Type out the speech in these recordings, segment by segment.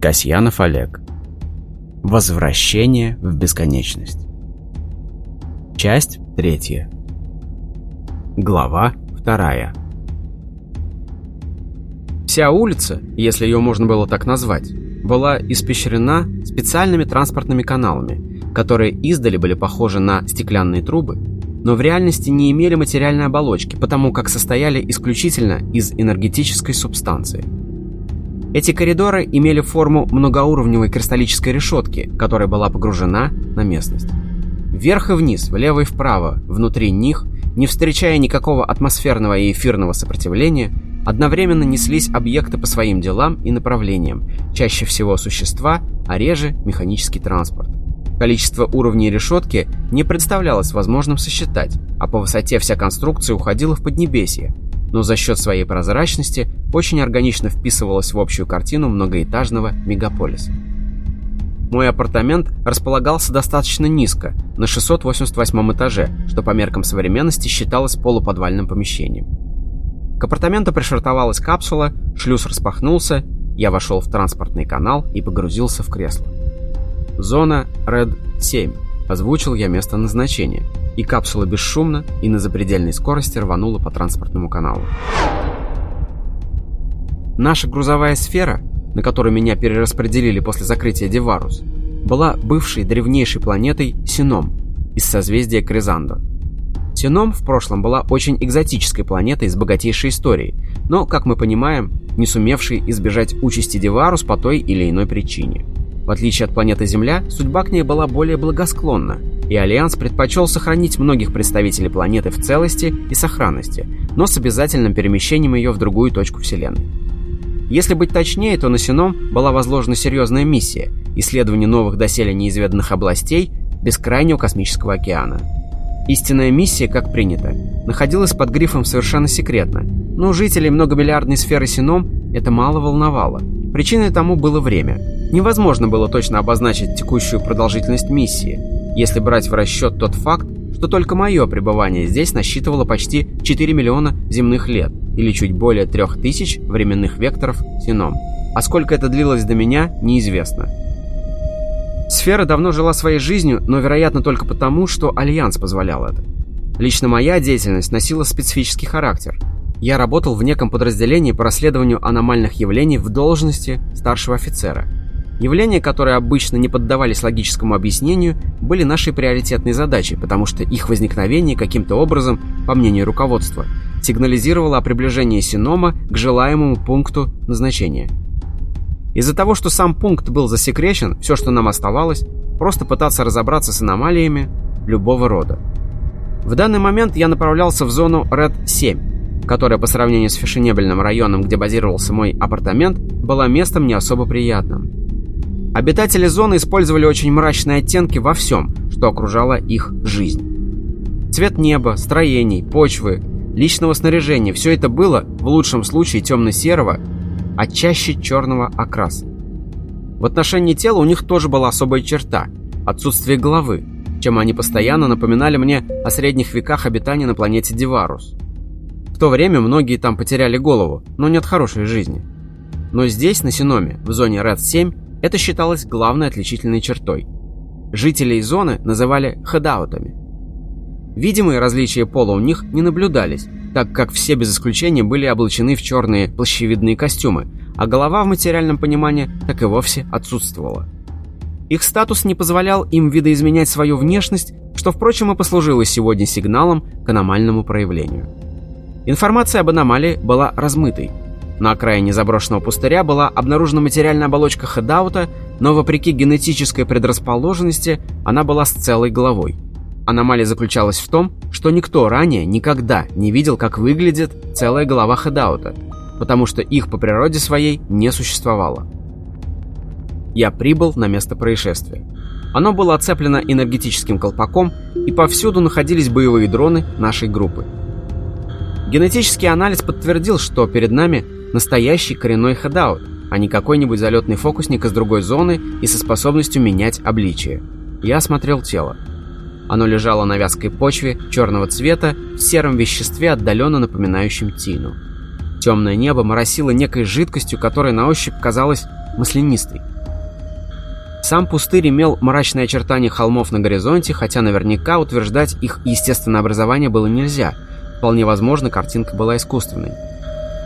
Касьянов Олег. Возвращение в бесконечность. Часть третья. Глава вторая. Вся улица, если ее можно было так назвать, была испещрена специальными транспортными каналами, которые издали были похожи на стеклянные трубы, но в реальности не имели материальной оболочки, потому как состояли исключительно из энергетической субстанции – эти коридоры имели форму многоуровневой кристаллической решетки, которая была погружена на местность. Вверх и вниз, влево и вправо, внутри них, не встречая никакого атмосферного и эфирного сопротивления, одновременно неслись объекты по своим делам и направлениям, чаще всего существа, а реже механический транспорт. Количество уровней решетки не представлялось возможным сосчитать, а по высоте вся конструкция уходила в Поднебесье, но за счет своей прозрачности очень органично вписывалась в общую картину многоэтажного мегаполиса. Мой апартамент располагался достаточно низко, на 688 этаже, что по меркам современности считалось полуподвальным помещением. К апартаменту пришвартовалась капсула, шлюз распахнулся, я вошел в транспортный канал и погрузился в кресло. Зона Red 7. Озвучил я место назначения – и капсула бесшумно и на запредельной скорости рванула по транспортному каналу. Наша грузовая сфера, на которую меня перераспределили после закрытия Деварус, была бывшей древнейшей планетой Сином из созвездия Кризандо. Сином в прошлом была очень экзотической планетой с богатейшей историей, но, как мы понимаем, не сумевшей избежать участи Деварус по той или иной причине. В отличие от планеты Земля, судьба к ней была более благосклонна – и Альянс предпочел сохранить многих представителей планеты в целости и сохранности, но с обязательным перемещением ее в другую точку Вселенной. Если быть точнее, то на Сином была возложена серьезная миссия – исследование новых доселе неизведанных областей бескрайнего космического океана. Истинная миссия, как принято, находилась под грифом совершенно секретно, но жителей многомиллиардной сферы Сином это мало волновало. Причиной тому было время. Невозможно было точно обозначить текущую продолжительность миссии – если брать в расчет тот факт, что только мое пребывание здесь насчитывало почти 4 миллиона земных лет, или чуть более 3000 временных векторов сином. А сколько это длилось до меня, неизвестно. Сфера давно жила своей жизнью, но, вероятно, только потому, что Альянс позволял это. Лично моя деятельность носила специфический характер. Я работал в неком подразделении по расследованию аномальных явлений в должности старшего офицера – Явления, которые обычно не поддавались логическому объяснению, были нашей приоритетной задачей, потому что их возникновение каким-то образом, по мнению руководства, сигнализировало о приближении Синома к желаемому пункту назначения. Из-за того, что сам пункт был засекречен, все, что нам оставалось, просто пытаться разобраться с аномалиями любого рода. В данный момент я направлялся в зону Red 7, которая по сравнению с фешенебельным районом, где базировался мой апартамент, была местом не особо приятным. Обитатели зоны использовали очень мрачные оттенки во всем, что окружало их жизнь. Цвет неба, строений, почвы, личного снаряжения – все это было, в лучшем случае, темно-серого, а чаще черного окраса. В отношении тела у них тоже была особая черта – отсутствие головы, чем они постоянно напоминали мне о средних веках обитания на планете Диварус. В то время многие там потеряли голову, но не от хорошей жизни. Но здесь, на Синоме, в зоне Ред-7, это считалось главной отличительной чертой. Жителей зоны называли хадаутами. Видимые различия пола у них не наблюдались, так как все без исключения были облачены в черные плащевидные костюмы, а голова в материальном понимании так и вовсе отсутствовала. Их статус не позволял им видоизменять свою внешность, что, впрочем, и послужило сегодня сигналом к аномальному проявлению. Информация об аномалии была размытой, на окраине заброшенного пустыря была обнаружена материальная оболочка хедаута, но вопреки генетической предрасположенности она была с целой головой. Аномалия заключалась в том, что никто ранее никогда не видел, как выглядит целая голова хедаута, потому что их по природе своей не существовало. Я прибыл на место происшествия. Оно было оцеплено энергетическим колпаком, и повсюду находились боевые дроны нашей группы. Генетический анализ подтвердил, что перед нами Настоящий коренной хадаут, а не какой-нибудь залетный фокусник из другой зоны и со способностью менять обличие. Я осмотрел тело. Оно лежало на вязкой почве черного цвета в сером веществе, отдаленно напоминающем тину. Темное небо моросило некой жидкостью, которая на ощупь казалась маслянистой. Сам пустырь имел мрачные очертания холмов на горизонте, хотя наверняка утверждать их естественное образование было нельзя. Вполне возможно, картинка была искусственной.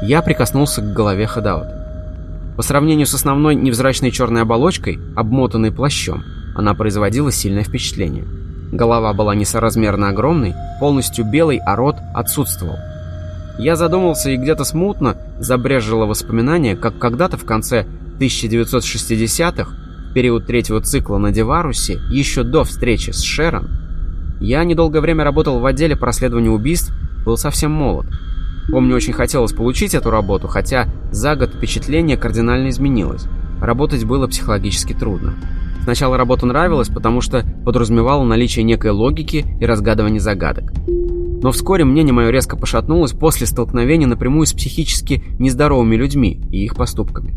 Я прикоснулся к голове Хадаута. По сравнению с основной невзрачной черной оболочкой, обмотанной плащом, она производила сильное впечатление. Голова была несоразмерно огромной, полностью белой, а рот отсутствовал. Я задумался и где-то смутно забрежило воспоминание, как когда-то в конце 1960-х, в период третьего цикла на Деварусе, еще до встречи с Шерон, я недолгое время работал в отделе по расследованию убийств, был совсем молод. Помню, очень хотелось получить эту работу, хотя за год впечатление кардинально изменилось. Работать было психологически трудно. Сначала работа нравилась, потому что подразумевала наличие некой логики и разгадывание загадок. Но вскоре мнение мое резко пошатнулось после столкновения напрямую с психически нездоровыми людьми и их поступками.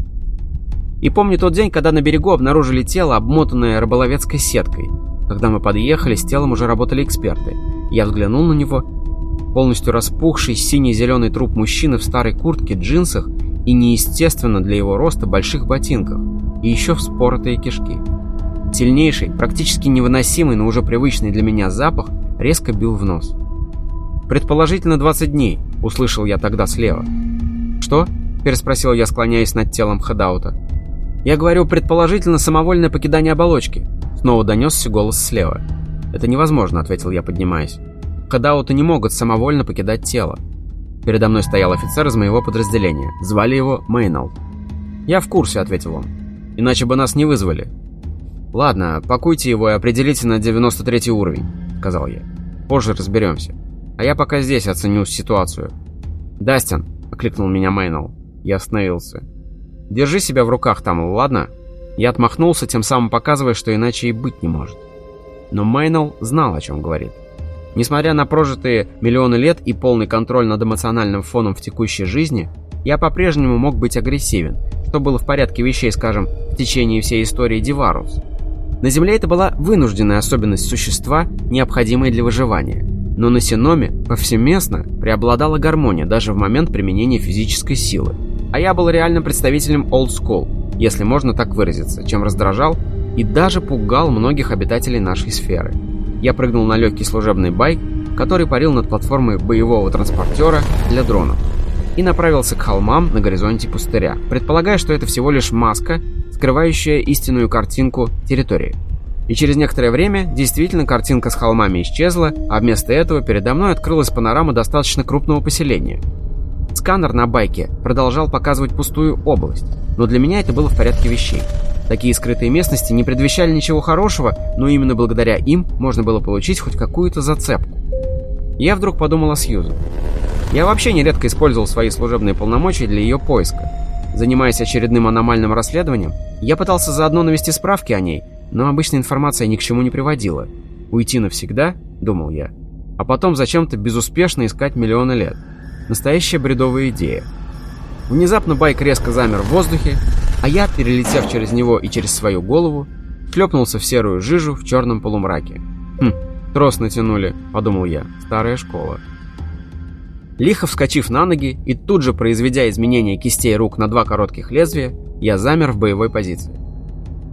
И помню тот день, когда на берегу обнаружили тело, обмотанное рыболовецкой сеткой. Когда мы подъехали, с телом уже работали эксперты. Я взглянул на него полностью распухший синий-зеленый труп мужчины в старой куртке, джинсах и неестественно для его роста больших ботинках, и еще вспоротые кишки. Сильнейший, практически невыносимый, но уже привычный для меня запах резко бил в нос. «Предположительно 20 дней», — услышал я тогда слева. «Что?» — переспросил я, склоняясь над телом Хедаута. «Я говорю, предположительно самовольное покидание оболочки», — снова донесся голос слева. «Это невозможно», — ответил я, поднимаясь. Хадауты не могут самовольно покидать тело. Передо мной стоял офицер из моего подразделения. Звали его Мейнолд. «Я в курсе», — ответил он. «Иначе бы нас не вызвали». «Ладно, пакуйте его и определите на 93 уровень», — сказал я. «Позже разберемся. А я пока здесь оценю ситуацию». «Дастин», — окликнул меня Мейнол. Я остановился. «Держи себя в руках там, ладно?» Я отмахнулся, тем самым показывая, что иначе и быть не может. Но Мейнол знал, о чем говорит. Несмотря на прожитые миллионы лет и полный контроль над эмоциональным фоном в текущей жизни, я по-прежнему мог быть агрессивен, что было в порядке вещей, скажем, в течение всей истории Диварус. На Земле это была вынужденная особенность существа, необходимая для выживания. Но на Синоме повсеместно преобладала гармония даже в момент применения физической силы. А я был реальным представителем Old School, если можно так выразиться, чем раздражал и даже пугал многих обитателей нашей сферы я прыгнул на легкий служебный байк, который парил над платформой боевого транспортера для дронов, и направился к холмам на горизонте пустыря, предполагая, что это всего лишь маска, скрывающая истинную картинку территории. И через некоторое время действительно картинка с холмами исчезла, а вместо этого передо мной открылась панорама достаточно крупного поселения. Сканер на байке продолжал показывать пустую область, но для меня это было в порядке вещей. Такие скрытые местности не предвещали ничего хорошего, но именно благодаря им можно было получить хоть какую-то зацепку. Я вдруг подумал о Сьюзен. Я вообще нередко использовал свои служебные полномочия для ее поиска. Занимаясь очередным аномальным расследованием, я пытался заодно навести справки о ней, но обычная информация ни к чему не приводила. Уйти навсегда, думал я, а потом зачем-то безуспешно искать миллионы лет. Настоящая бредовая идея. Внезапно байк резко замер в воздухе, а я, перелетев через него и через свою голову, шлепнулся в серую жижу в черном полумраке. «Хм, трос натянули», — подумал я, — «старая школа». Лихо вскочив на ноги и тут же произведя изменения кистей рук на два коротких лезвия, я замер в боевой позиции.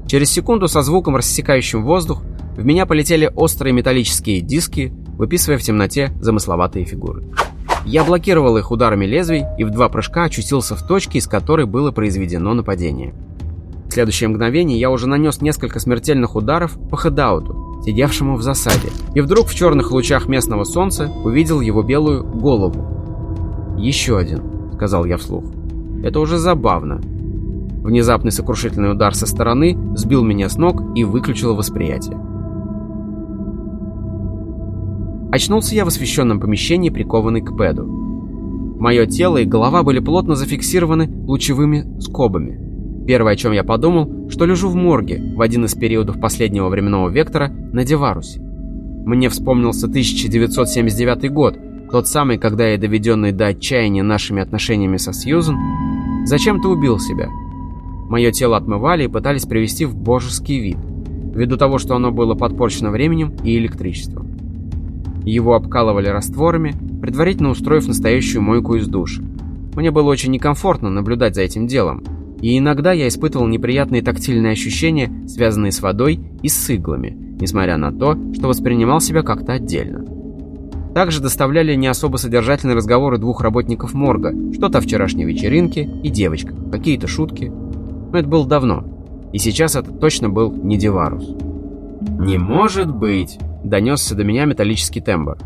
Через секунду со звуком, рассекающим воздух, в меня полетели острые металлические диски, выписывая в темноте замысловатые фигуры. Я блокировал их ударами лезвий и в два прыжка очутился в точке, из которой было произведено нападение. В следующее мгновение я уже нанес несколько смертельных ударов по хедауту, сидевшему в засаде, и вдруг в черных лучах местного солнца увидел его белую голову. «Еще один», — сказал я вслух. «Это уже забавно». Внезапный сокрушительный удар со стороны сбил меня с ног и выключил восприятие. Очнулся я в освещенном помещении, прикованный к пэду. Мое тело и голова были плотно зафиксированы лучевыми скобами. Первое, о чем я подумал, что лежу в морге в один из периодов последнего временного вектора на Деварусе. Мне вспомнился 1979 год, тот самый, когда я, доведенный до отчаяния нашими отношениями со Сьюзен, зачем-то убил себя. Мое тело отмывали и пытались привести в божеский вид, ввиду того, что оно было подпорчено временем и электричеством. Его обкалывали растворами, предварительно устроив настоящую мойку из души. Мне было очень некомфортно наблюдать за этим делом. И иногда я испытывал неприятные тактильные ощущения, связанные с водой и с иглами, несмотря на то, что воспринимал себя как-то отдельно. Также доставляли не особо содержательные разговоры двух работников морга, что-то о вчерашней вечеринке и девочках, какие-то шутки. Но это было давно, и сейчас это точно был не Деварус. «Не может быть!» — донесся до меня металлический тембр.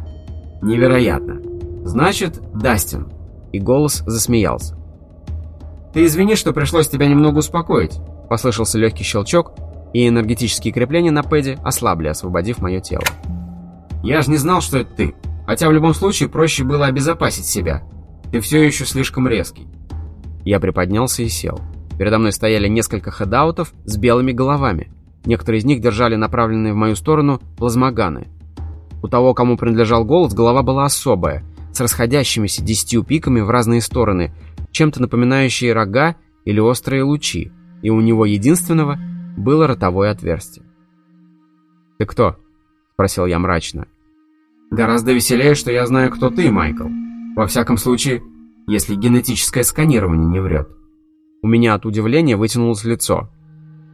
«Невероятно! Значит, Дастин!» И голос засмеялся. «Ты извини, что пришлось тебя немного успокоить», — послышался легкий щелчок, и энергетические крепления на пэде ослабли, освободив мое тело. «Я же не знал, что это ты. Хотя в любом случае проще было обезопасить себя. Ты все еще слишком резкий». Я приподнялся и сел. Передо мной стояли несколько хедаутов с белыми головами. Некоторые из них держали направленные в мою сторону плазмоганы. У того, кому принадлежал голос, голова была особая, с расходящимися десятью пиками в разные стороны, чем-то напоминающие рога или острые лучи, и у него единственного было ротовое отверстие. «Ты кто?» — спросил я мрачно. «Гораздо веселее, что я знаю, кто ты, Майкл. Во всяком случае, если генетическое сканирование не врет». У меня от удивления вытянулось лицо.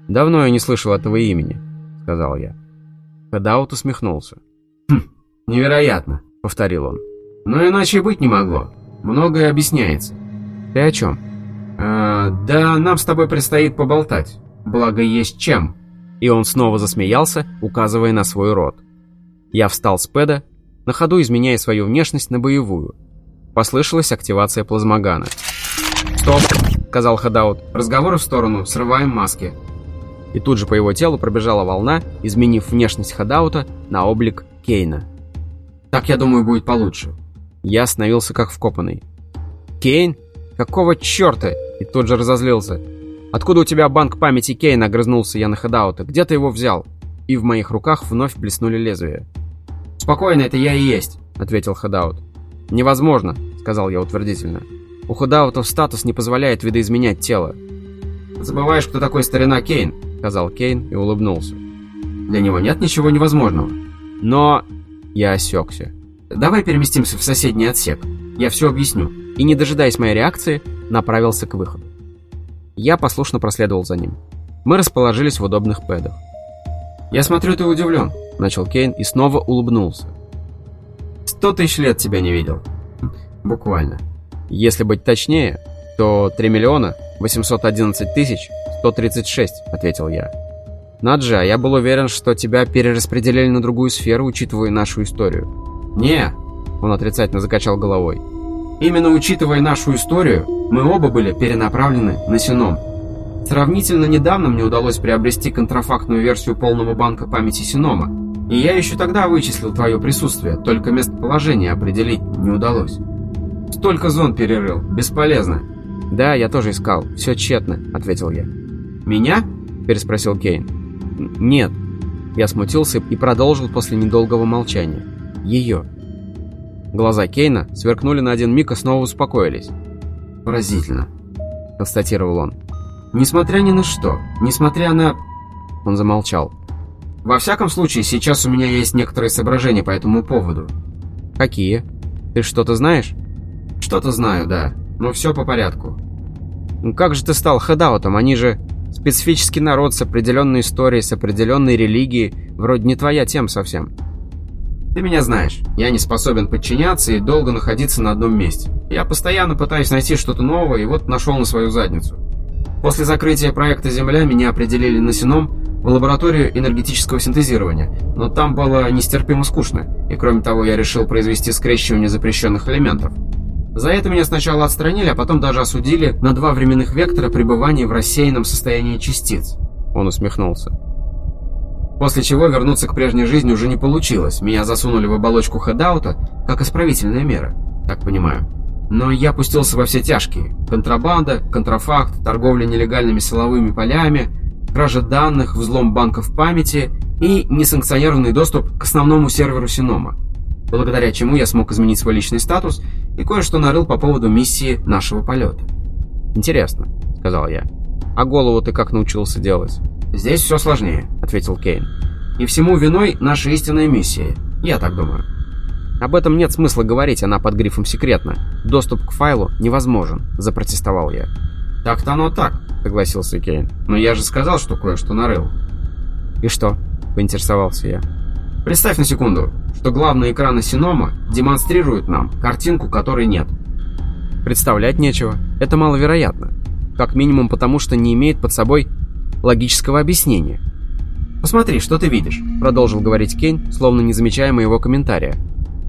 «Давно я не слышал этого имени», — сказал я. Кадаут усмехнулся. «Хм, невероятно», — повторил он. «Но иначе быть не могло. Многое объясняется». «Ты о чем?» а, «Да нам с тобой предстоит поболтать. Благо есть чем». И он снова засмеялся, указывая на свой рот. Я встал с пэда, на ходу изменяя свою внешность на боевую. Послышалась активация плазмогана. «Стоп!» — сказал Хадаут. «Разговоры в сторону, срываем маски». И тут же по его телу пробежала волна, изменив внешность Хадаута на облик Кейна. «Так, я думаю, будет получше». Я остановился как вкопанный. «Кейн? Какого черта?» И тут же разозлился. «Откуда у тебя банк памяти Кейна?» Огрызнулся я на Хедаута. «Где ты его взял?» И в моих руках вновь блеснули лезвия. «Спокойно, это я и есть», — ответил Хедаут. «Невозможно», — сказал я утвердительно. «У Хедаутов статус не позволяет видоизменять тело». «Забываешь, кто такой старина Кейн», — сказал Кейн и улыбнулся. «Для него нет ничего невозможного». «Но...» Я осекся. «Давай переместимся в соседний отсек. Я все объясню». И, не дожидаясь моей реакции, направился к выходу. Я послушно проследовал за ним. Мы расположились в удобных пэдах. «Я смотрю, ты удивлен», — начал Кейн и снова улыбнулся. «Сто тысяч лет тебя не видел. Буквально». «Если быть точнее, то 3 миллиона 811 тысяч 136», — ответил я. «Наджа, я был уверен, что тебя перераспределили на другую сферу, учитывая нашу историю». «Не», — он отрицательно закачал головой. Именно учитывая нашу историю, мы оба были перенаправлены на Сином. Сравнительно недавно мне удалось приобрести контрафактную версию полного банка памяти Синома, и я еще тогда вычислил твое присутствие, только местоположение определить не удалось. Столько зон перерыл, бесполезно. «Да, я тоже искал, все тщетно», — ответил я. «Меня?» — переспросил Кейн. «Нет». Я смутился и продолжил после недолгого молчания. «Ее». Глаза Кейна сверкнули на один миг и снова успокоились. «Поразительно», — констатировал он. «Несмотря ни на что, несмотря на...» Он замолчал. «Во всяком случае, сейчас у меня есть некоторые соображения по этому поводу». «Какие? Ты что-то знаешь?» «Что-то знаю, да. Но все по порядку». «Ну как же ты стал хедаутом? Они же специфический народ с определенной историей, с определенной религией. Вроде не твоя тема совсем». Ты меня знаешь, я не способен подчиняться и долго находиться на одном месте. Я постоянно пытаюсь найти что-то новое, и вот нашел на свою задницу. После закрытия проекта «Земля» меня определили на Сином в лабораторию энергетического синтезирования, но там было нестерпимо скучно, и кроме того я решил произвести скрещивание запрещенных элементов. За это меня сначала отстранили, а потом даже осудили на два временных вектора пребывания в рассеянном состоянии частиц. Он усмехнулся. После чего вернуться к прежней жизни уже не получилось. Меня засунули в оболочку хедаута, как исправительная мера, так понимаю. Но я пустился во все тяжкие. Контрабанда, контрафакт, торговля нелегальными силовыми полями, кража данных, взлом банков памяти и несанкционированный доступ к основному серверу Синома. Благодаря чему я смог изменить свой личный статус и кое-что нарыл по поводу миссии нашего полета. «Интересно», — сказал я. «А голову ты как научился делать?» «Здесь все сложнее», — ответил Кейн. «И всему виной наша истинная миссия. Я так думаю». «Об этом нет смысла говорить, она под грифом «секретно». Доступ к файлу невозможен», — запротестовал я. «Так-то оно так. согласился Кейн. «Но я же сказал, что кое-что нарыл». «И что?» — поинтересовался я. «Представь на секунду, что главные экраны Синома демонстрируют нам картинку, которой нет». Представлять нечего. Это маловероятно. Как минимум потому, что не имеет под собой логического объяснения. «Посмотри, что ты видишь», — продолжил говорить Кейн, словно не замечая моего комментария.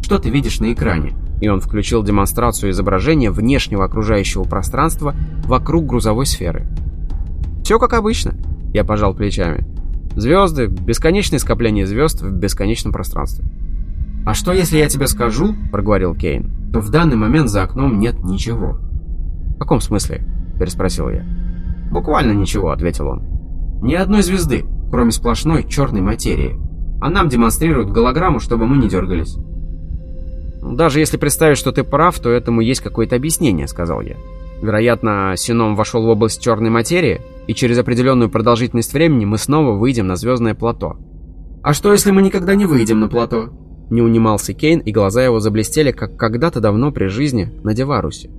«Что ты видишь на экране?» И он включил демонстрацию изображения внешнего окружающего пространства вокруг грузовой сферы. «Все как обычно», — я пожал плечами. «Звезды, бесконечное скопление звезд в бесконечном пространстве». «А что, если я тебе скажу, — проговорил Кейн, — то в данный момент за окном нет ничего?» «В каком смысле?» — переспросил я. «Буквально ничего», — ответил он. «Ни одной звезды, кроме сплошной черной материи. А нам демонстрируют голограмму, чтобы мы не дергались». «Даже если представить, что ты прав, то этому есть какое-то объяснение», — сказал я. «Вероятно, Сином вошел в область черной материи, и через определенную продолжительность времени мы снова выйдем на звездное плато». «А что, если мы никогда не выйдем на плато?» Не унимался Кейн, и глаза его заблестели, как когда-то давно при жизни на Деварусе.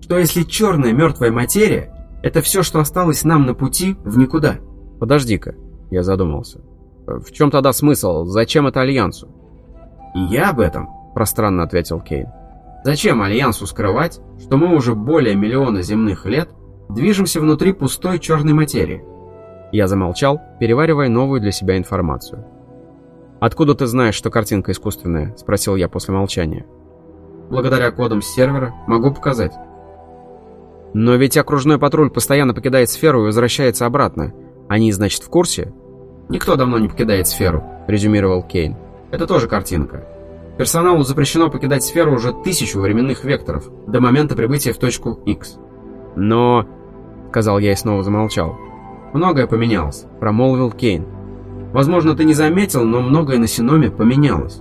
«Что если черная мертвая материя — это все, что осталось нам на пути в никуда?» «Подожди-ка», — я задумался. «В чем тогда смысл? Зачем это Альянсу?» «И я об этом», — пространно ответил Кейн. «Зачем Альянсу скрывать, что мы уже более миллиона земных лет движемся внутри пустой черной материи?» Я замолчал, переваривая новую для себя информацию. «Откуда ты знаешь, что картинка искусственная?» – спросил я после молчания. «Благодаря кодам с сервера могу показать». «Но ведь окружной патруль постоянно покидает сферу и возвращается обратно. Они, значит, в курсе?» «Никто давно не покидает сферу», – резюмировал Кейн. «Это тоже картинка. Персоналу запрещено покидать сферу уже тысячу временных векторов, до момента прибытия в точку X». «Но...» — сказал я и снова замолчал. «Многое поменялось», — промолвил Кейн. «Возможно, ты не заметил, но многое на Синоме поменялось.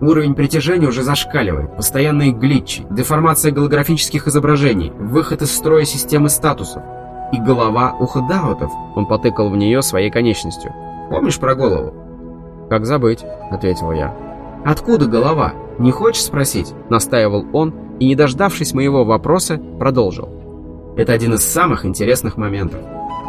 Уровень притяжения уже зашкаливает, постоянные глитчи, деформация голографических изображений, выход из строя системы статусов. И голова у хадаутов». Он потыкал в нее своей конечностью. «Помнишь про голову?» «Как забыть?» — ответил я. «Откуда голова? Не хочешь спросить?» — настаивал он, и, не дождавшись моего вопроса, продолжил. «Это один из самых интересных моментов.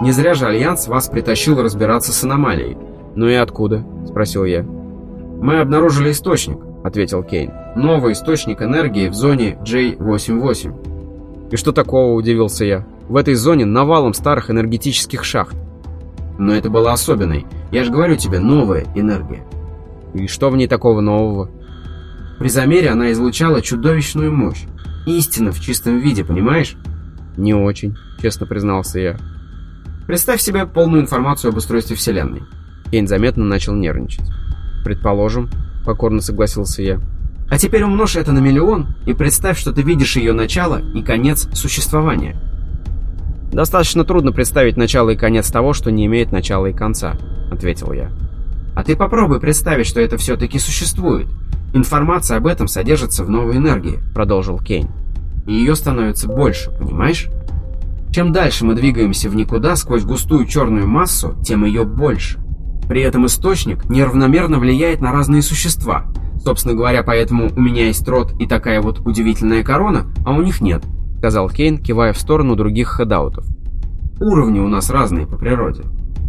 Не зря же Альянс вас притащил разбираться с аномалией». «Ну и откуда?» — спросил я. «Мы обнаружили источник», — ответил Кейн. «Новый источник энергии в зоне J88». «И что такого?» — удивился я. «В этой зоне навалом старых энергетических шахт». «Но это было особенной. Я же говорю тебе, новая энергия». И что в ней такого нового? При замере она излучала чудовищную мощь. Истина в чистом виде, понимаешь? Не очень, честно признался я. Представь себе полную информацию об устройстве Вселенной. Кейн заметно начал нервничать. Предположим, покорно согласился я. А теперь умножь это на миллион и представь, что ты видишь ее начало и конец существования. Достаточно трудно представить начало и конец того, что не имеет начала и конца, ответил я. А ты попробуй представить, что это все-таки существует. Информация об этом содержится в новой энергии, продолжил Кейн. И ее становится больше, понимаешь? Чем дальше мы двигаемся в никуда сквозь густую черную массу, тем ее больше. При этом источник неравномерно влияет на разные существа. Собственно говоря, поэтому у меня есть рот и такая вот удивительная корона, а у них нет, сказал Кейн, кивая в сторону других хедаутов. Уровни у нас разные по природе.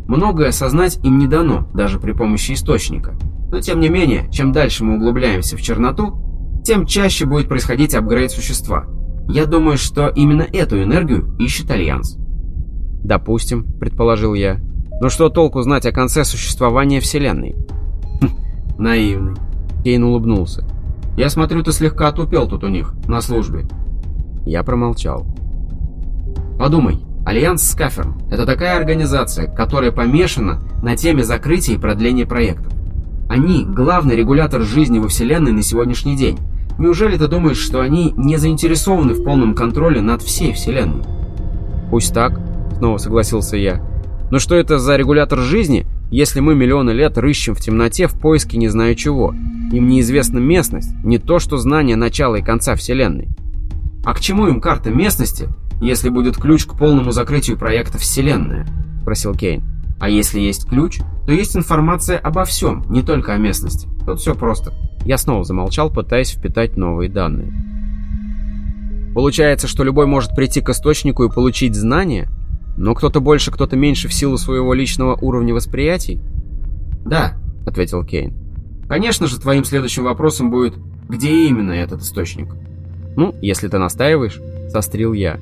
Многое осознать им не дано, даже при помощи источника. Но тем не менее, чем дальше мы углубляемся в черноту, тем чаще будет происходить апгрейд существа. Я думаю, что именно эту энергию ищет Альянс. Допустим, предположил я. Но что толку знать о конце существования Вселенной? Хм, наивный. Кейн улыбнулся. Я смотрю, ты слегка отупел тут у них, на службе. Я промолчал. Подумай, Альянс Скаферн – это такая организация, которая помешана на теме закрытия и продления проектов. Они – главный регулятор жизни во Вселенной на сегодняшний день. Неужели ты думаешь, что они не заинтересованы в полном контроле над всей Вселенной? Пусть так, снова согласился я. Но что это за регулятор жизни, если мы миллионы лет рыщем в темноте в поиске не знаю чего? Им неизвестна местность, не то что знание начала и конца Вселенной. А к чему им карта местности, если будет ключ к полному закрытию проекта «Вселенная», — спросил Кейн. «А если есть ключ, то есть информация обо всем, не только о местности. Тут все просто». Я снова замолчал, пытаясь впитать новые данные. Получается, что любой может прийти к источнику и получить знания? Но кто-то больше, кто-то меньше в силу своего личного уровня восприятий? Да, ответил Кейн. Конечно же, твоим следующим вопросом будет, где именно этот источник? Ну, если ты настаиваешь, сострил я.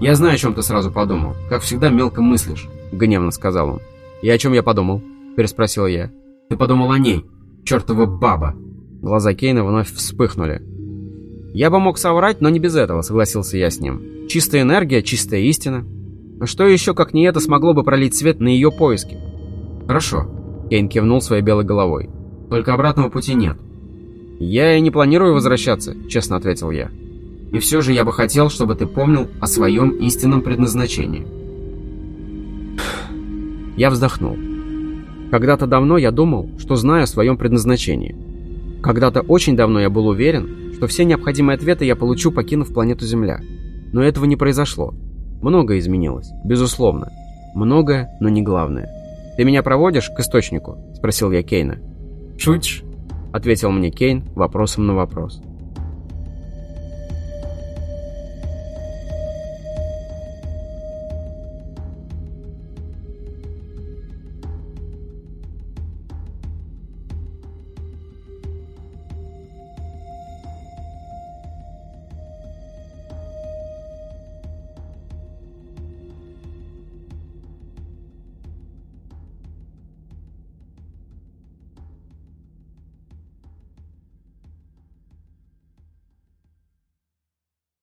Я знаю, о чем ты сразу подумал. Как всегда, мелко мыслишь, гневно сказал он. И о чем я подумал? Переспросил я. Ты подумал о ней, чертова баба. Глаза Кейна вновь вспыхнули. Я бы мог соврать, но не без этого, согласился я с ним. Чистая энергия, чистая истина. А что еще, как не это, смогло бы пролить свет на ее поиски? Хорошо. Кейн кивнул своей белой головой. Только обратного пути нет. Я и не планирую возвращаться, честно ответил я. И все же я бы хотел, чтобы ты помнил о своем истинном предназначении. Я вздохнул. Когда-то давно я думал, что знаю о своем предназначении. Когда-то очень давно я был уверен, что все необходимые ответы я получу, покинув планету Земля. Но этого не произошло. Многое изменилось, безусловно. Многое, но не главное. «Ты меня проводишь к источнику?» – спросил я Кейна. «Шутишь?» – ответил мне Кейн вопросом на вопрос.